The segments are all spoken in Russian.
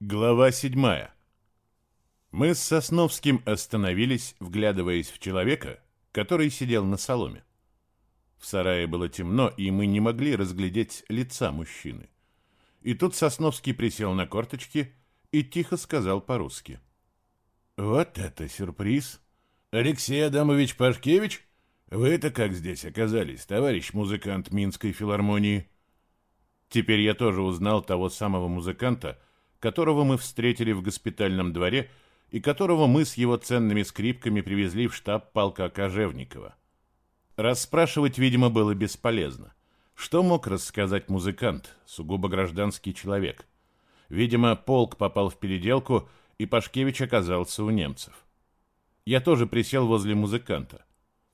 Глава седьмая. Мы с Сосновским остановились, вглядываясь в человека, который сидел на соломе. В сарае было темно, и мы не могли разглядеть лица мужчины. И тут Сосновский присел на корточки и тихо сказал по-русски. «Вот это сюрприз! Алексей Адамович Пашкевич, вы-то как здесь оказались, товарищ музыкант Минской филармонии?» Теперь я тоже узнал того самого музыканта, которого мы встретили в госпитальном дворе и которого мы с его ценными скрипками привезли в штаб полка Кожевникова. Расспрашивать, видимо, было бесполезно. Что мог рассказать музыкант, сугубо гражданский человек? Видимо, полк попал в переделку, и Пашкевич оказался у немцев. Я тоже присел возле музыканта.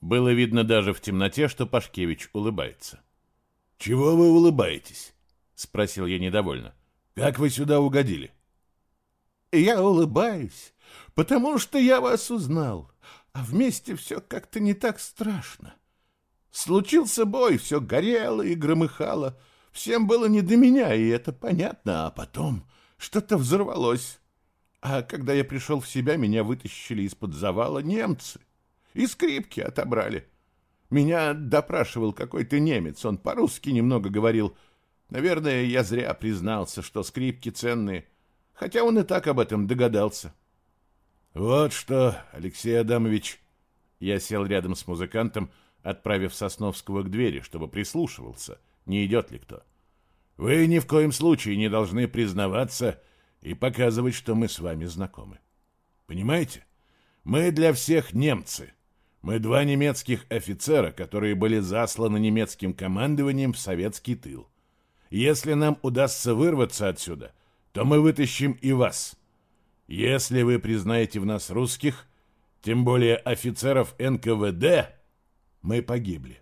Было видно даже в темноте, что Пашкевич улыбается. «Чего вы улыбаетесь?» — спросил я недовольно. «Как вы сюда угодили?» «Я улыбаюсь, потому что я вас узнал, а вместе все как-то не так страшно. Случился бой, все горело и громыхало, всем было не до меня, и это понятно, а потом что-то взорвалось. А когда я пришел в себя, меня вытащили из-под завала немцы и скрипки отобрали. Меня допрашивал какой-то немец, он по-русски немного говорил — Наверное, я зря признался, что скрипки ценные, хотя он и так об этом догадался. Вот что, Алексей Адамович, я сел рядом с музыкантом, отправив Сосновского к двери, чтобы прислушивался, не идет ли кто. Вы ни в коем случае не должны признаваться и показывать, что мы с вами знакомы. Понимаете? Мы для всех немцы. Мы два немецких офицера, которые были засланы немецким командованием в советский тыл. Если нам удастся вырваться отсюда, то мы вытащим и вас. Если вы признаете в нас русских, тем более офицеров НКВД, мы погибли.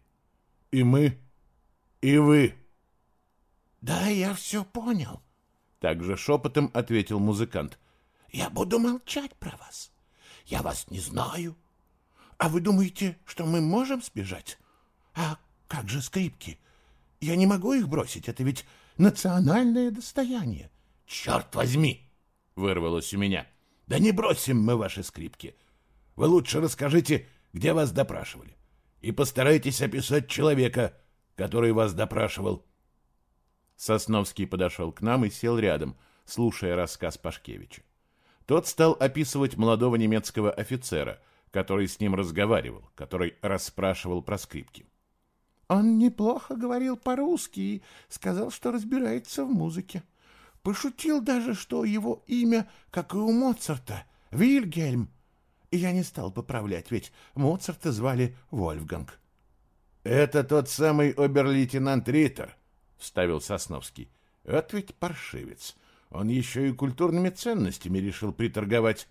И мы, и вы. Да, я все понял. Также шепотом ответил музыкант. Я буду молчать про вас. Я вас не знаю. А вы думаете, что мы можем сбежать? А как же скрипки? — я не могу их бросить, это ведь национальное достояние. Черт возьми! Вырвалось у меня. Да не бросим мы ваши скрипки. Вы лучше расскажите, где вас допрашивали. И постарайтесь описать человека, который вас допрашивал. Сосновский подошел к нам и сел рядом, слушая рассказ Пашкевича. Тот стал описывать молодого немецкого офицера, который с ним разговаривал, который расспрашивал про скрипки. Он неплохо говорил по-русски и сказал, что разбирается в музыке. Пошутил даже, что его имя, как и у Моцарта, Вильгельм. И я не стал поправлять, ведь Моцарта звали Вольфганг. — Это тот самый обер-лейтенант Риттер, — вставил Сосновский. — Вот ведь паршивец. Он еще и культурными ценностями решил приторговать.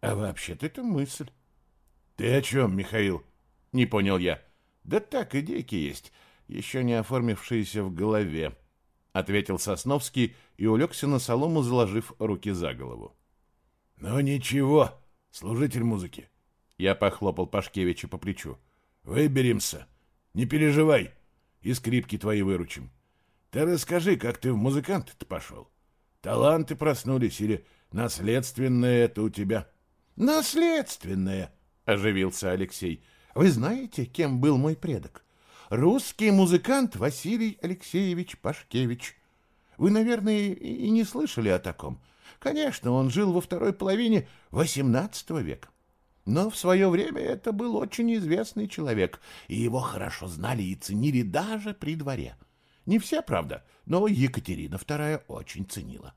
А вообще-то это мысль. — Ты о чем, Михаил? — не понял я. — да так, идейки есть, еще не оформившиеся в голове, ответил Сосновский и улегся на солому, заложив руки за голову. Ну ничего, служитель музыки. Я похлопал Пашкевича по плечу. Выберемся. Не переживай. И скрипки твои выручим. Ты расскажи, как ты в музыканты-то пошел. Таланты проснулись или наследственное это у тебя? Наследственное, оживился Алексей. Вы знаете, кем был мой предок? Русский музыкант Василий Алексеевич Пашкевич. Вы, наверное, и не слышали о таком. Конечно, он жил во второй половине XVIII века. Но в свое время это был очень известный человек, и его хорошо знали и ценили даже при дворе. Не все, правда, но Екатерина II очень ценила.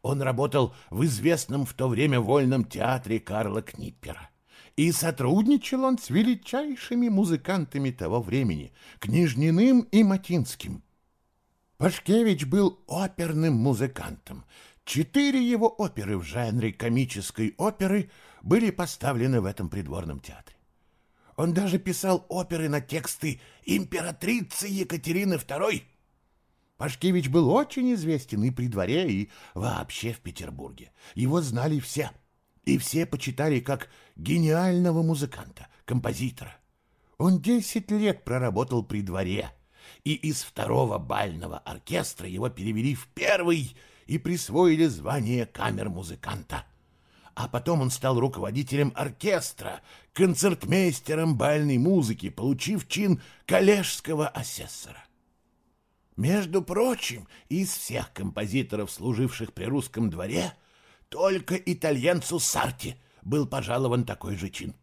Он работал в известном в то время вольном театре Карла Книппера и сотрудничал он с величайшими музыкантами того времени, Княжниным и Матинским. Пашкевич был оперным музыкантом. Четыре его оперы в жанре комической оперы были поставлены в этом придворном театре. Он даже писал оперы на тексты императрицы Екатерины II. Пашкевич был очень известен и при дворе, и вообще в Петербурге. Его знали все — и все почитали как гениального музыканта, композитора. Он десять лет проработал при дворе, и из второго бального оркестра его перевели в первый и присвоили звание камер-музыканта. А потом он стал руководителем оркестра, концертмейстером бальной музыки, получив чин коллежского асессора. Между прочим, из всех композиторов, служивших при русском дворе, только итальянцу Сарти был пожалован такой же чин.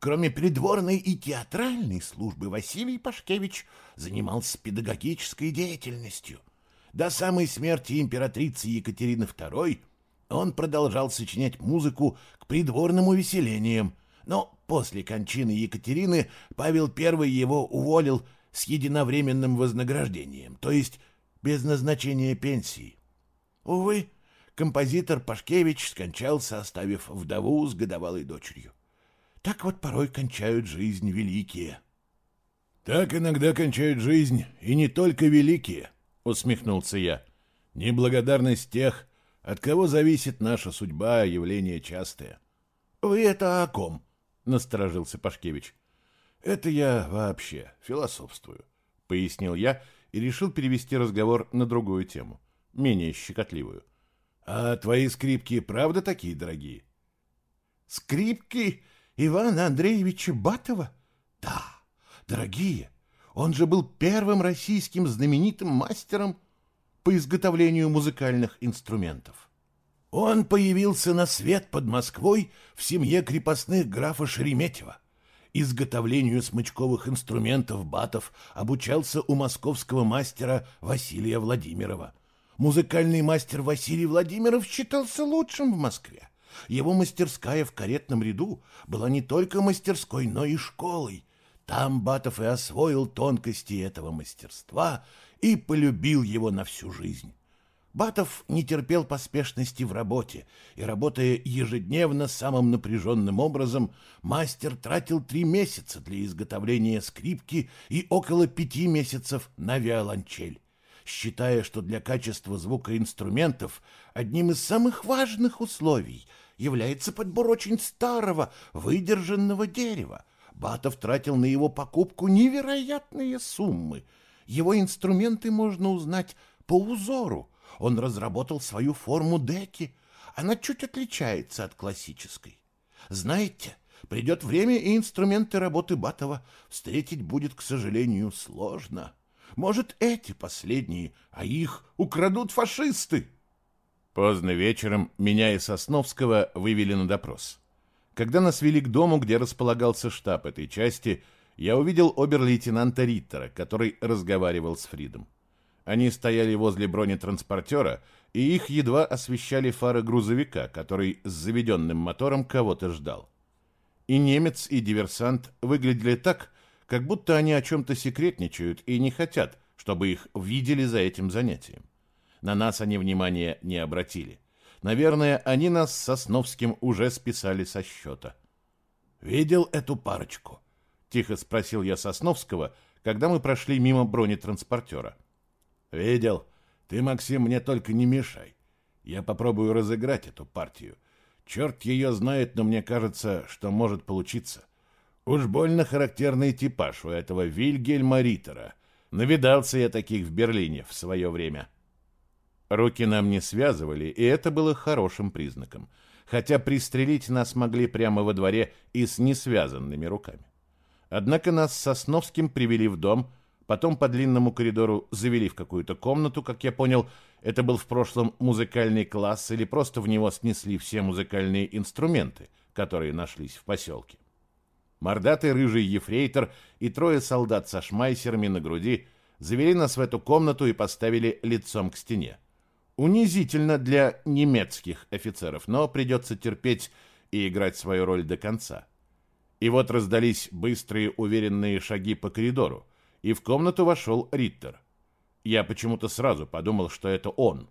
Кроме придворной и театральной службы, Василий Пашкевич занимался педагогической деятельностью. До самой смерти императрицы Екатерины II он продолжал сочинять музыку к придворным увеселениям, но после кончины Екатерины Павел I его уволил с единовременным вознаграждением, то есть без назначения пенсии. Увы, композитор Пашкевич скончался, оставив вдову с годовалой дочерью. Так вот порой кончают жизнь великие. Так иногда кончают жизнь, и не только великие, усмехнулся я. Неблагодарность тех, от кого зависит наша судьба, явление частое. Вы это о ком? насторожился Пашкевич. Это я вообще философствую, пояснил я и решил перевести разговор на другую тему, менее щекотливую. А твои скрипки правда такие дорогие? Скрипки Ивана Андреевича Батова? Да, дорогие. Он же был первым российским знаменитым мастером по изготовлению музыкальных инструментов. Он появился на свет под Москвой в семье крепостных графа Шереметьева. Изготовлению смычковых инструментов батов обучался у московского мастера Василия Владимирова. Музыкальный мастер Василий Владимиров считался лучшим в Москве. Его мастерская в каретном ряду была не только мастерской, но и школой. Там Батов и освоил тонкости этого мастерства и полюбил его на всю жизнь. Батов не терпел поспешности в работе, и, работая ежедневно самым напряженным образом, мастер тратил три месяца для изготовления скрипки и около пяти месяцев на виолончель считая, что для качества звука инструментов одним из самых важных условий является подбор очень старого, выдержанного дерева. Батов тратил на его покупку невероятные суммы. Его инструменты можно узнать по узору. Он разработал свою форму деки. Она чуть отличается от классической. Знаете, придет время, и инструменты работы Батова встретить будет, к сожалению, сложно. Может, эти последние, а их украдут фашисты. Поздно вечером меня и Сосновского вывели на допрос. Когда нас вели к дому, где располагался штаб этой части, я увидел обер-лейтенанта Риттера, который разговаривал с Фридом. Они стояли возле бронетранспортера, и их едва освещали фары грузовика, который с заведенным мотором кого-то ждал. И немец, и диверсант выглядели так, как будто они о чем-то секретничают и не хотят, чтобы их видели за этим занятием. На нас они внимания не обратили. Наверное, они нас с Сосновским уже списали со счета. «Видел эту парочку?» — тихо спросил я Сосновского, когда мы прошли мимо бронетранспортера. «Видел. Ты, Максим, мне только не мешай. Я попробую разыграть эту партию. Черт ее знает, но мне кажется, что может получиться. Уж больно характерный типаж у этого Вильгельма Риттера. Навидался я таких в Берлине в свое время. Руки нам не связывали, и это было хорошим признаком. Хотя пристрелить нас могли прямо во дворе и с несвязанными руками. Однако нас с Сосновским привели в дом, потом по длинному коридору завели в какую-то комнату, как я понял, это был в прошлом музыкальный класс или просто в него снесли все музыкальные инструменты, которые нашлись в поселке. Мордатый рыжий ефрейтор и трое солдат со шмайсерами на груди завели нас в эту комнату и поставили лицом к стене. Унизительно для немецких офицеров, но придется терпеть и играть свою роль до конца. И вот раздались быстрые уверенные шаги по коридору, и в комнату вошел Риттер. Я почему-то сразу подумал, что это он.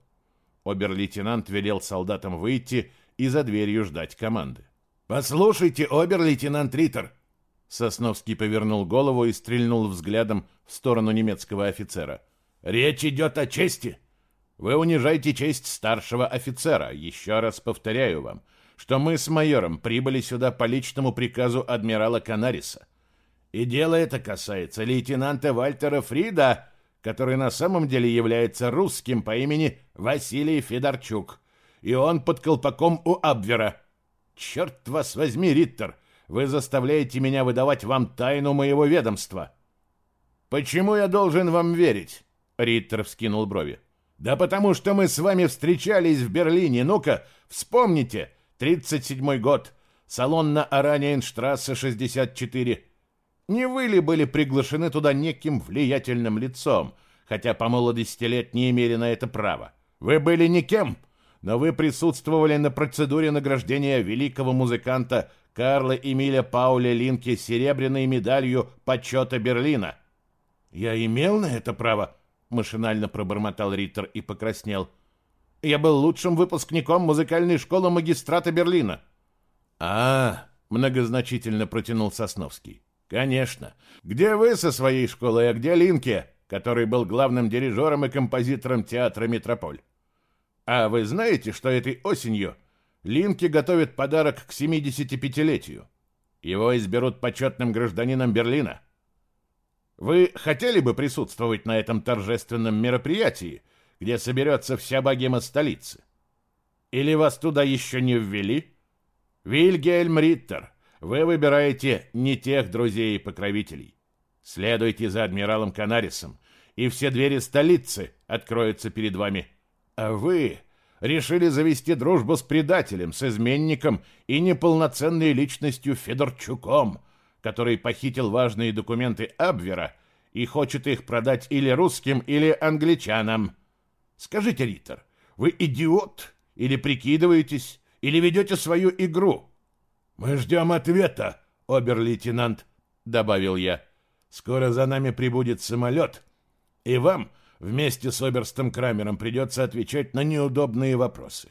Обер-лейтенант велел солдатам выйти и за дверью ждать команды. «Послушайте, обер-лейтенант Риттер!» Сосновский повернул голову и стрельнул взглядом в сторону немецкого офицера. «Речь идет о чести. Вы унижаете честь старшего офицера. Еще раз повторяю вам, что мы с майором прибыли сюда по личному приказу адмирала Канариса. И дело это касается лейтенанта Вальтера Фрида, который на самом деле является русским по имени Василий Федорчук. И он под колпаком у Абвера. Черт вас возьми, Риттер, вы заставляете меня выдавать вам тайну моего ведомства. Почему я должен вам верить? Риттер вскинул брови. Да потому что мы с вами встречались в Берлине. Ну-ка, вспомните. 37-й год. Салон на Араньенштрассе 64. Не вы ли были приглашены туда неким влиятельным лицом, хотя по молодости лет не имели на это права? Вы были никем, но вы присутствовали на процедуре награждения великого музыканта Карла Эмиля Пауля Линке серебряной медалью почета Берлина. Я имел на это право, машинально пробормотал Риттер и покраснел. Я был лучшим выпускником музыкальной школы магистрата Берлина. А, многозначительно протянул Сосновский. Конечно. Где вы со своей школой, а где Линке, который был главным дирижером и композитором театра Метрополь? А вы знаете, что этой осенью Линке готовит подарок к 75-летию? Его изберут почетным гражданином Берлина. Вы хотели бы присутствовать на этом торжественном мероприятии, где соберется вся богема столицы? Или вас туда еще не ввели? Вильгельм Риттер — вы выбираете не тех друзей и покровителей. Следуйте за адмиралом Канарисом, и все двери столицы откроются перед вами. А вы решили завести дружбу с предателем, с изменником и неполноценной личностью Федорчуком, который похитил важные документы Абвера и хочет их продать или русским, или англичанам. Скажите, Риттер, вы идиот? Или прикидываетесь? Или ведете свою игру? «Мы ждем ответа, обер-лейтенант», — добавил я. «Скоро за нами прибудет самолет, и вам вместе с оберстом Крамером придется отвечать на неудобные вопросы.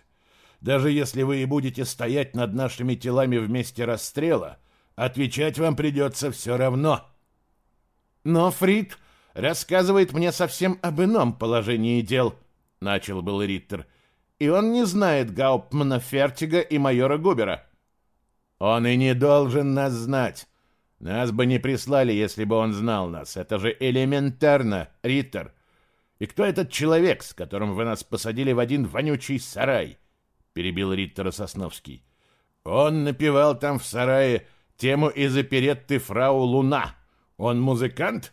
Даже если вы и будете стоять над нашими телами в месте расстрела, отвечать вам придется все равно». «Но Фрид рассказывает мне совсем об ином положении дел», — начал был Риттер. «И он не знает Гауптмана Фертига и майора Губера». Он и не должен нас знать. Нас бы не прислали, если бы он знал нас. Это же элементарно, Риттер. И кто этот человек, с которым вы нас посадили в один вонючий сарай? Перебил Риттера Сосновский. Он напевал там в сарае тему из оперетты «Фрау Луна». Он музыкант?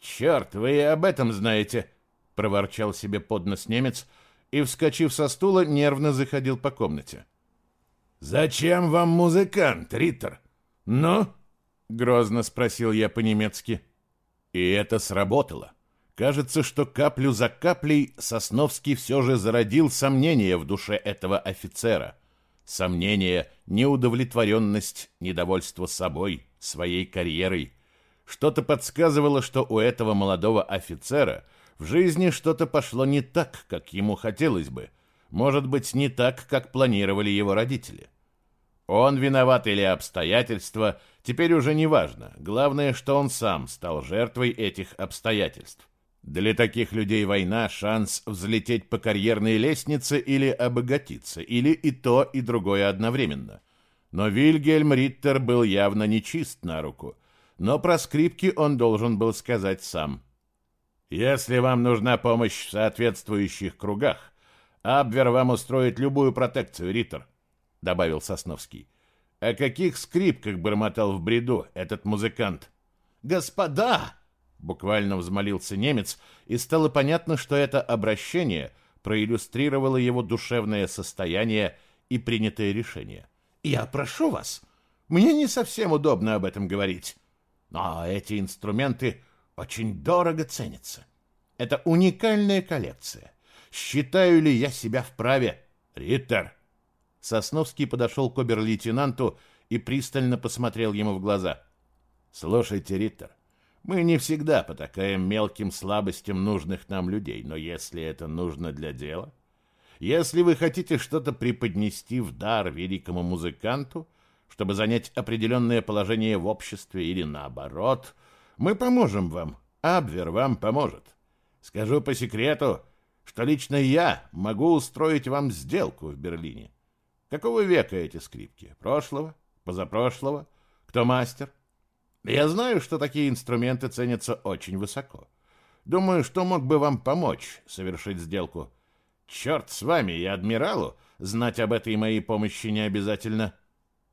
Черт, вы и об этом знаете, проворчал себе под нос немец и, вскочив со стула, нервно заходил по комнате. «Зачем вам музыкант, Риттер?» «Ну?» — грозно спросил я по-немецки. И это сработало. Кажется, что каплю за каплей Сосновский все же зародил сомнение в душе этого офицера. Сомнение, неудовлетворенность, недовольство собой, своей карьерой. Что-то подсказывало, что у этого молодого офицера в жизни что-то пошло не так, как ему хотелось бы. Может быть, не так, как планировали его родители. Он виноват или обстоятельства, теперь уже не важно. Главное, что он сам стал жертвой этих обстоятельств. Для таких людей война – шанс взлететь по карьерной лестнице или обогатиться, или и то, и другое одновременно. Но Вильгельм Риттер был явно нечист на руку, но про скрипки он должен был сказать сам. «Если вам нужна помощь в соответствующих кругах, Абвер вам устроит любую протекцию, Риттер добавил Сосновский. О каких скрипках бормотал в бреду этот музыкант? Господа! Буквально взмолился немец, и стало понятно, что это обращение проиллюстрировало его душевное состояние и принятое решение. «Я прошу вас, мне не совсем удобно об этом говорить, но эти инструменты очень дорого ценятся. Это уникальная коллекция. Считаю ли я себя вправе? Риттер, Сосновский подошел к обер-лейтенанту и пристально посмотрел ему в глаза. «Слушайте, Риттер, мы не всегда потакаем мелким слабостям нужных нам людей, но если это нужно для дела, если вы хотите что-то преподнести в дар великому музыканту, чтобы занять определенное положение в обществе или наоборот, мы поможем вам, Абвер вам поможет. Скажу по секрету, что лично я могу устроить вам сделку в Берлине. Какого века эти скрипки? Прошлого? Позапрошлого? Кто мастер? Я знаю, что такие инструменты ценятся очень высоко. Думаю, что мог бы вам помочь совершить сделку. Черт с вами и адмиралу, знать об этой моей помощи не обязательно.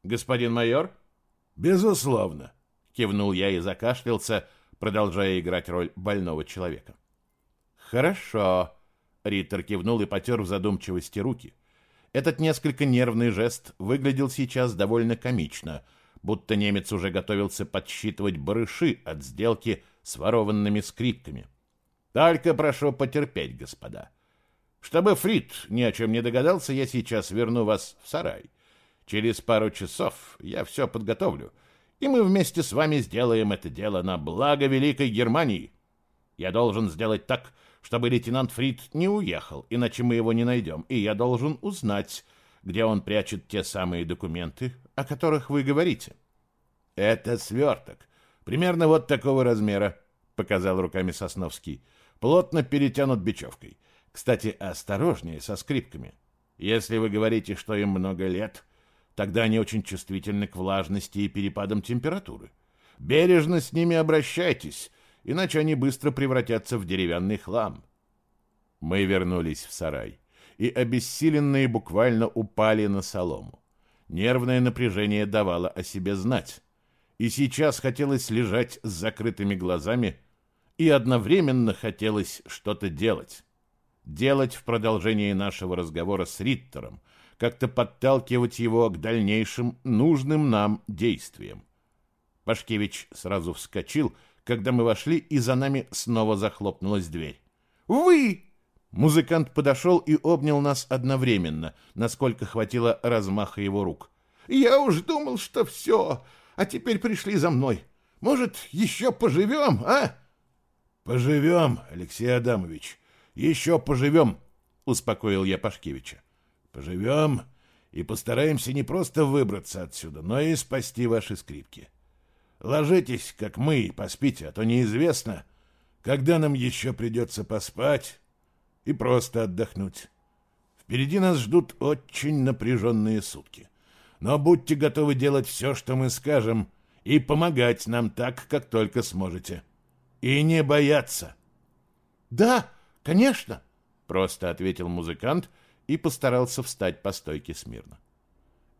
Господин майор? Безусловно, кивнул я и закашлялся, продолжая играть роль больного человека. Хорошо, Риттер кивнул и потер в задумчивости руки. Этот несколько нервный жест выглядел сейчас довольно комично, будто немец уже готовился подсчитывать барыши от сделки с ворованными скрипками. Только прошу потерпеть, господа. Чтобы Фрид ни о чем не догадался, я сейчас верну вас в сарай. Через пару часов я все подготовлю, и мы вместе с вами сделаем это дело на благо Великой Германии. Я должен сделать так, чтобы лейтенант Фрид не уехал, иначе мы его не найдем, и я должен узнать, где он прячет те самые документы, о которых вы говорите. Это сверток, примерно вот такого размера, показал руками Сосновский. Плотно перетянут бечевкой. Кстати, осторожнее со скрипками. Если вы говорите, что им много лет, тогда они очень чувствительны к влажности и перепадам температуры. Бережно с ними обращайтесь, иначе они быстро превратятся в деревянный хлам. Мы вернулись в сарай, и обессиленные буквально упали на солому. Нервное напряжение давало о себе знать, и сейчас хотелось лежать с закрытыми глазами, и одновременно хотелось что-то делать. Делать в продолжении нашего разговора с Риттером, как-то подталкивать его к дальнейшим нужным нам действиям. Пашкевич сразу вскочил, когда мы вошли, и за нами снова захлопнулась дверь. «Вы!» Музыкант подошел и обнял нас одновременно, насколько хватило размаха его рук. «Я уж думал, что все, а теперь пришли за мной. Может, еще поживем, а?» «Поживем, Алексей Адамович, еще поживем», — успокоил я Пашкевича. «Поживем и постараемся не просто выбраться отсюда, но и спасти ваши скрипки. Ложитесь, как мы, поспите, а то неизвестно, когда нам еще придется поспать и просто отдохнуть. Впереди нас ждут очень напряженные сутки. Но будьте готовы делать все, что мы скажем, и помогать нам так, как только сможете. И не бояться. «Да, конечно», — просто ответил музыкант и постарался встать по стойке смирно.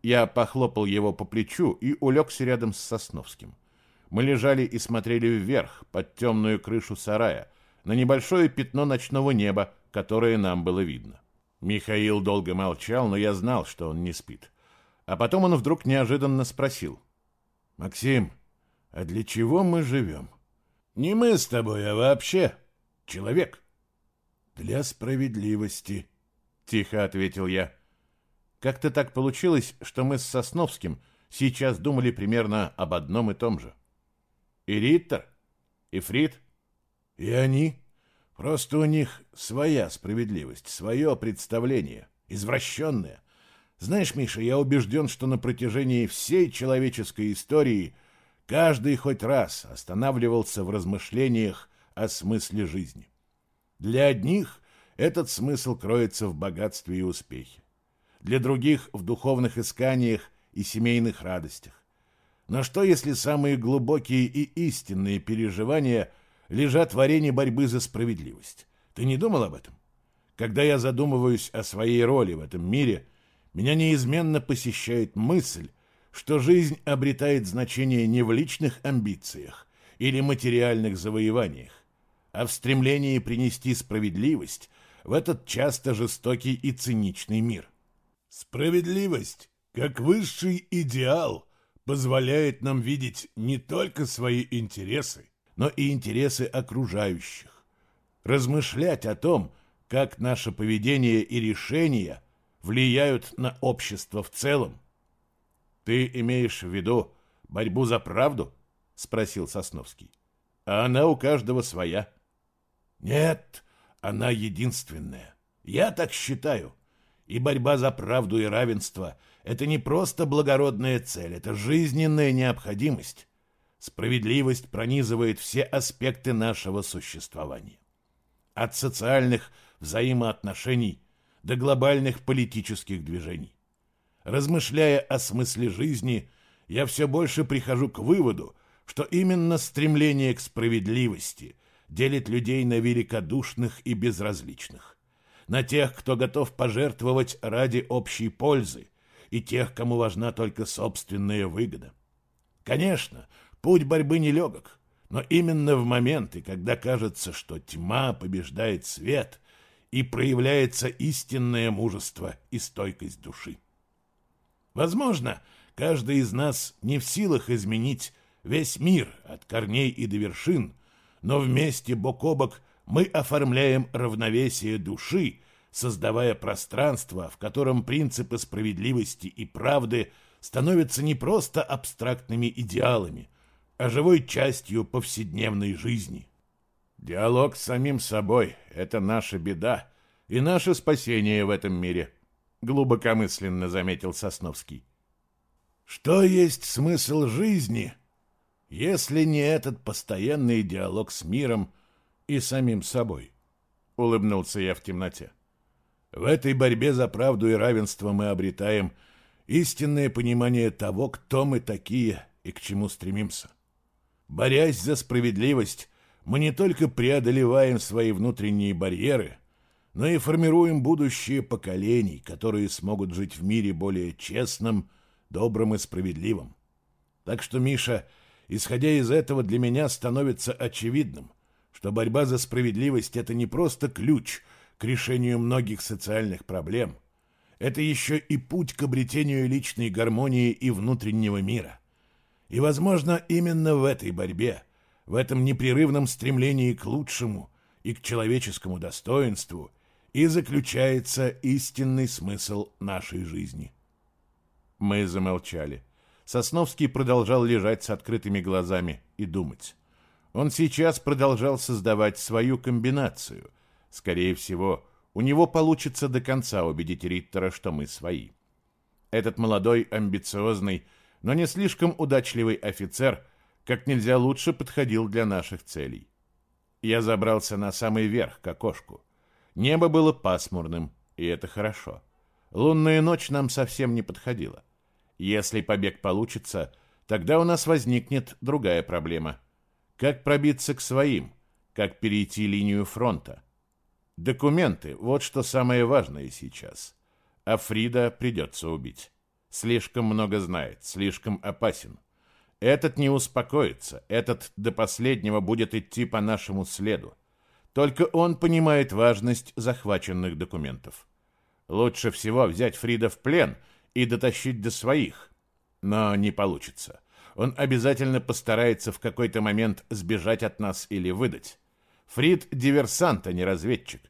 Я похлопал его по плечу и улегся рядом с Сосновским. Мы лежали и смотрели вверх, под темную крышу сарая, на небольшое пятно ночного неба, которое нам было видно. Михаил долго молчал, но я знал, что он не спит. А потом он вдруг неожиданно спросил. «Максим, а для чего мы живем?» «Не мы с тобой, а вообще человек». «Для справедливости», — тихо ответил я. Как-то так получилось, что мы с Сосновским сейчас думали примерно об одном и том же. И Риттер, и Фрид, и они. Просто у них своя справедливость, свое представление, извращенное. Знаешь, Миша, я убежден, что на протяжении всей человеческой истории каждый хоть раз останавливался в размышлениях о смысле жизни. Для одних этот смысл кроется в богатстве и успехе, для других — в духовных исканиях и семейных радостях. Но что, если самые глубокие и истинные переживания — лежат в арене борьбы за справедливость. Ты не думал об этом? Когда я задумываюсь о своей роли в этом мире, меня неизменно посещает мысль, что жизнь обретает значение не в личных амбициях или материальных завоеваниях, а в стремлении принести справедливость в этот часто жестокий и циничный мир. Справедливость, как высший идеал, позволяет нам видеть не только свои интересы, но и интересы окружающих. Размышлять о том, как наше поведение и решения влияют на общество в целом. «Ты имеешь в виду борьбу за правду?» — спросил Сосновский. «А она у каждого своя». «Нет, она единственная. Я так считаю. И борьба за правду и равенство — это не просто благородная цель, это жизненная необходимость. Справедливость пронизывает все аспекты нашего существования. От социальных взаимоотношений до глобальных политических движений. Размышляя о смысле жизни, я все больше прихожу к выводу, что именно стремление к справедливости делит людей на великодушных и безразличных, на тех, кто готов пожертвовать ради общей пользы, и тех, кому важна только собственная выгода. Конечно, путь борьбы нелегок, но именно в моменты, когда кажется, что тьма побеждает свет, и проявляется истинное мужество и стойкость души. Возможно, каждый из нас не в силах изменить весь мир от корней и до вершин, но вместе бок о бок мы оформляем равновесие души, создавая пространство, в котором принципы справедливости и правды становятся не просто абстрактными идеалами, а живой частью повседневной жизни. Диалог с самим собой — это наша беда и наше спасение в этом мире, глубокомысленно заметил Сосновский. Что есть смысл жизни, если не этот постоянный диалог с миром и самим собой? Улыбнулся я в темноте. В этой борьбе за правду и равенство мы обретаем истинное понимание того, кто мы такие и к чему стремимся. Борясь за справедливость, мы не только преодолеваем свои внутренние барьеры, но и формируем будущее поколений, которые смогут жить в мире более честным, добрым и справедливым. Так что, Миша, исходя из этого, для меня становится очевидным, что борьба за справедливость – это не просто ключ – к решению многих социальных проблем. Это еще и путь к обретению личной гармонии и внутреннего мира. И, возможно, именно в этой борьбе, в этом непрерывном стремлении к лучшему и к человеческому достоинству и заключается истинный смысл нашей жизни. Мы замолчали. Сосновский продолжал лежать с открытыми глазами и думать. Он сейчас продолжал создавать свою комбинацию – Скорее всего, у него получится до конца убедить Риттера, что мы свои. Этот молодой, амбициозный, но не слишком удачливый офицер как нельзя лучше подходил для наших целей. Я забрался на самый верх, к окошку. Небо было пасмурным, и это хорошо. Лунная ночь нам совсем не подходила. Если побег получится, тогда у нас возникнет другая проблема. Как пробиться к своим? Как перейти линию фронта? Документы – вот что самое важное сейчас. А Фрида придется убить. Слишком много знает, слишком опасен. Этот не успокоится, этот до последнего будет идти по нашему следу. Только он понимает важность захваченных документов. Лучше всего взять Фрида в плен и дотащить до своих. Но не получится. Он обязательно постарается в какой-то момент сбежать от нас или выдать. Фрид – диверсант, а не разведчик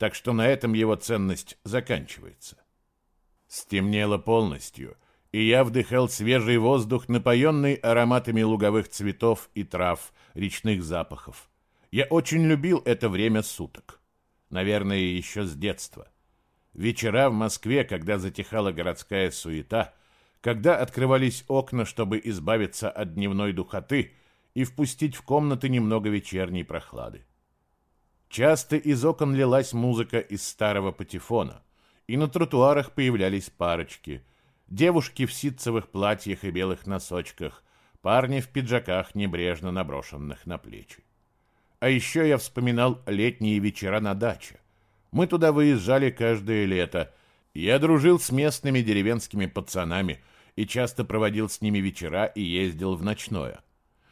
так что на этом его ценность заканчивается. Стемнело полностью, и я вдыхал свежий воздух, напоенный ароматами луговых цветов и трав, речных запахов. Я очень любил это время суток. Наверное, еще с детства. Вечера в Москве, когда затихала городская суета, когда открывались окна, чтобы избавиться от дневной духоты и впустить в комнаты немного вечерней прохлады. Часто из окон лилась музыка из старого патефона, и на тротуарах появлялись парочки. Девушки в ситцевых платьях и белых носочках, парни в пиджаках, небрежно наброшенных на плечи. А еще я вспоминал летние вечера на даче. Мы туда выезжали каждое лето. Я дружил с местными деревенскими пацанами и часто проводил с ними вечера и ездил в ночное.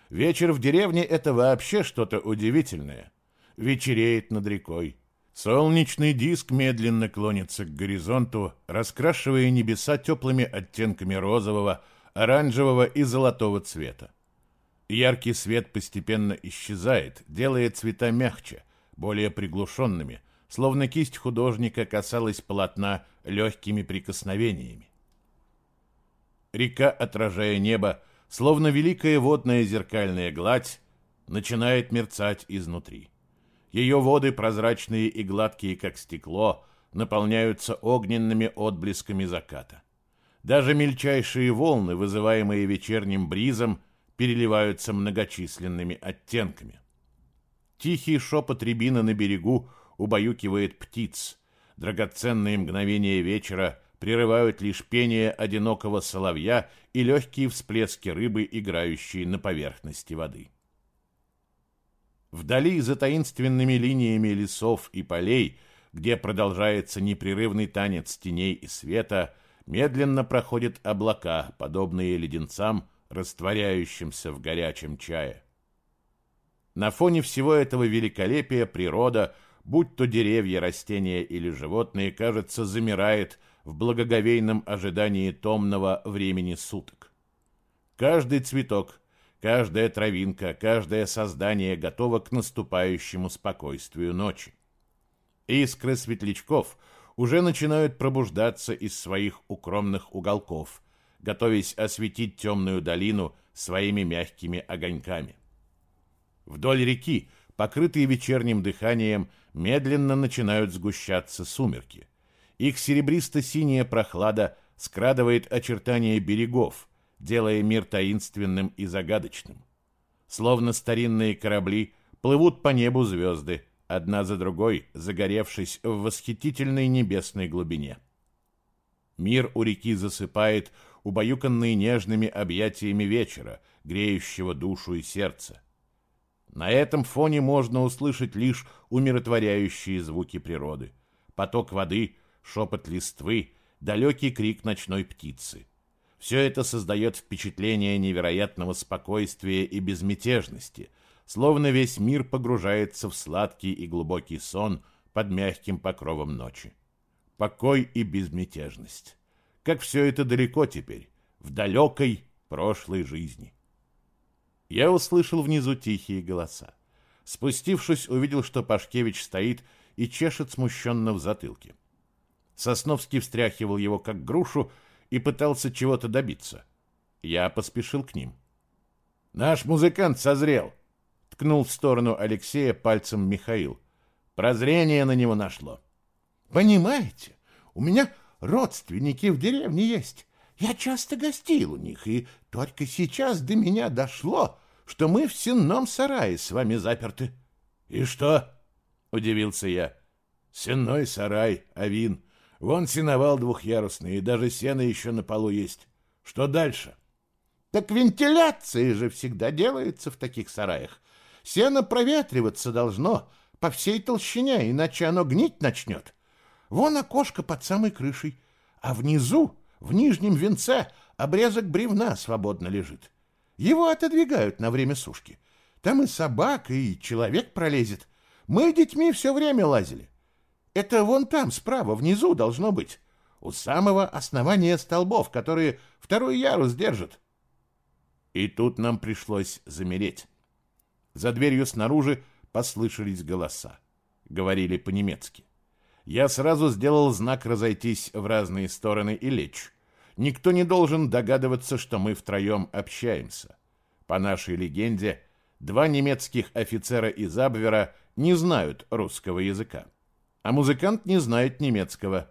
Вечер в деревне — это вообще что-то удивительное — вечереет над рекой. Солнечный диск медленно клонится к горизонту, раскрашивая небеса теплыми оттенками розового, оранжевого и золотого цвета. Яркий свет постепенно исчезает, делая цвета мягче, более приглушенными, словно кисть художника касалась полотна легкими прикосновениями. Река, отражая небо, словно великая водная зеркальная гладь, начинает мерцать изнутри. Ее воды, прозрачные и гладкие, как стекло, наполняются огненными отблесками заката. Даже мельчайшие волны, вызываемые вечерним бризом, переливаются многочисленными оттенками. Тихий шепот рябины на берегу убаюкивает птиц. Драгоценные мгновения вечера прерывают лишь пение одинокого соловья и легкие всплески рыбы, играющие на поверхности воды. Вдали за таинственными линиями лесов и полей, где продолжается непрерывный танец теней и света, медленно проходят облака, подобные леденцам, растворяющимся в горячем чае. На фоне всего этого великолепия природа, будь то деревья, растения или животные, кажется, замирает в благоговейном ожидании томного времени суток. Каждый цветок, каждая травинка, каждое создание готово к наступающему спокойствию ночи. Искры светлячков уже начинают пробуждаться из своих укромных уголков, готовясь осветить темную долину своими мягкими огоньками. Вдоль реки, покрытые вечерним дыханием, медленно начинают сгущаться сумерки. Их серебристо-синяя прохлада скрадывает очертания берегов, делая мир таинственным и загадочным. Словно старинные корабли плывут по небу звезды, одна за другой, загоревшись в восхитительной небесной глубине. Мир у реки засыпает, убаюканный нежными объятиями вечера, греющего душу и сердце. На этом фоне можно услышать лишь умиротворяющие звуки природы. Поток воды, шепот листвы, далекий крик ночной птицы. Все это создает впечатление невероятного спокойствия и безмятежности, словно весь мир погружается в сладкий и глубокий сон под мягким покровом ночи. Покой и безмятежность. Как все это далеко теперь, в далекой прошлой жизни. Я услышал внизу тихие голоса. Спустившись, увидел, что Пашкевич стоит и чешет смущенно в затылке. Сосновский встряхивал его, как грушу, и пытался чего-то добиться. Я поспешил к ним. «Наш музыкант созрел!» — ткнул в сторону Алексея пальцем Михаил. Прозрение на него нашло. «Понимаете, у меня родственники в деревне есть. Я часто гостил у них, и только сейчас до меня дошло, что мы в сенном сарае с вами заперты. — И что? — удивился я. — Сенной сарай, авин. Вон сеновал двухъярусный, и даже сено еще на полу есть. Что дальше? — Так вентиляция же всегда делается в таких сараях. Сено проветриваться должно по всей толщине, иначе оно гнить начнет. Вон окошко под самой крышей, а внизу в нижнем венце обрезок бревна свободно лежит. Его отодвигают на время сушки. Там и собака, и человек пролезет. Мы детьми все время лазили. Это вон там, справа, внизу должно быть. У самого основания столбов, которые второй ярус держат. И тут нам пришлось замереть. За дверью снаружи послышались голоса. Говорили по-немецки. Я сразу сделал знак разойтись в разные стороны и лечь. Никто не должен догадываться, что мы втроем общаемся. По нашей легенде, два немецких офицера из Абвера не знают русского языка, а музыкант не знает немецкого.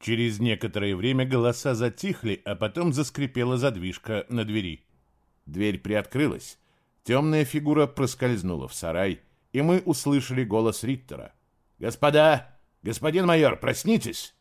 Через некоторое время голоса затихли, а потом заскрипела задвижка на двери. Дверь приоткрылась, темная фигура проскользнула в сарай, и мы услышали голос Риттера. «Господа!» «Господин майор, проснитесь!»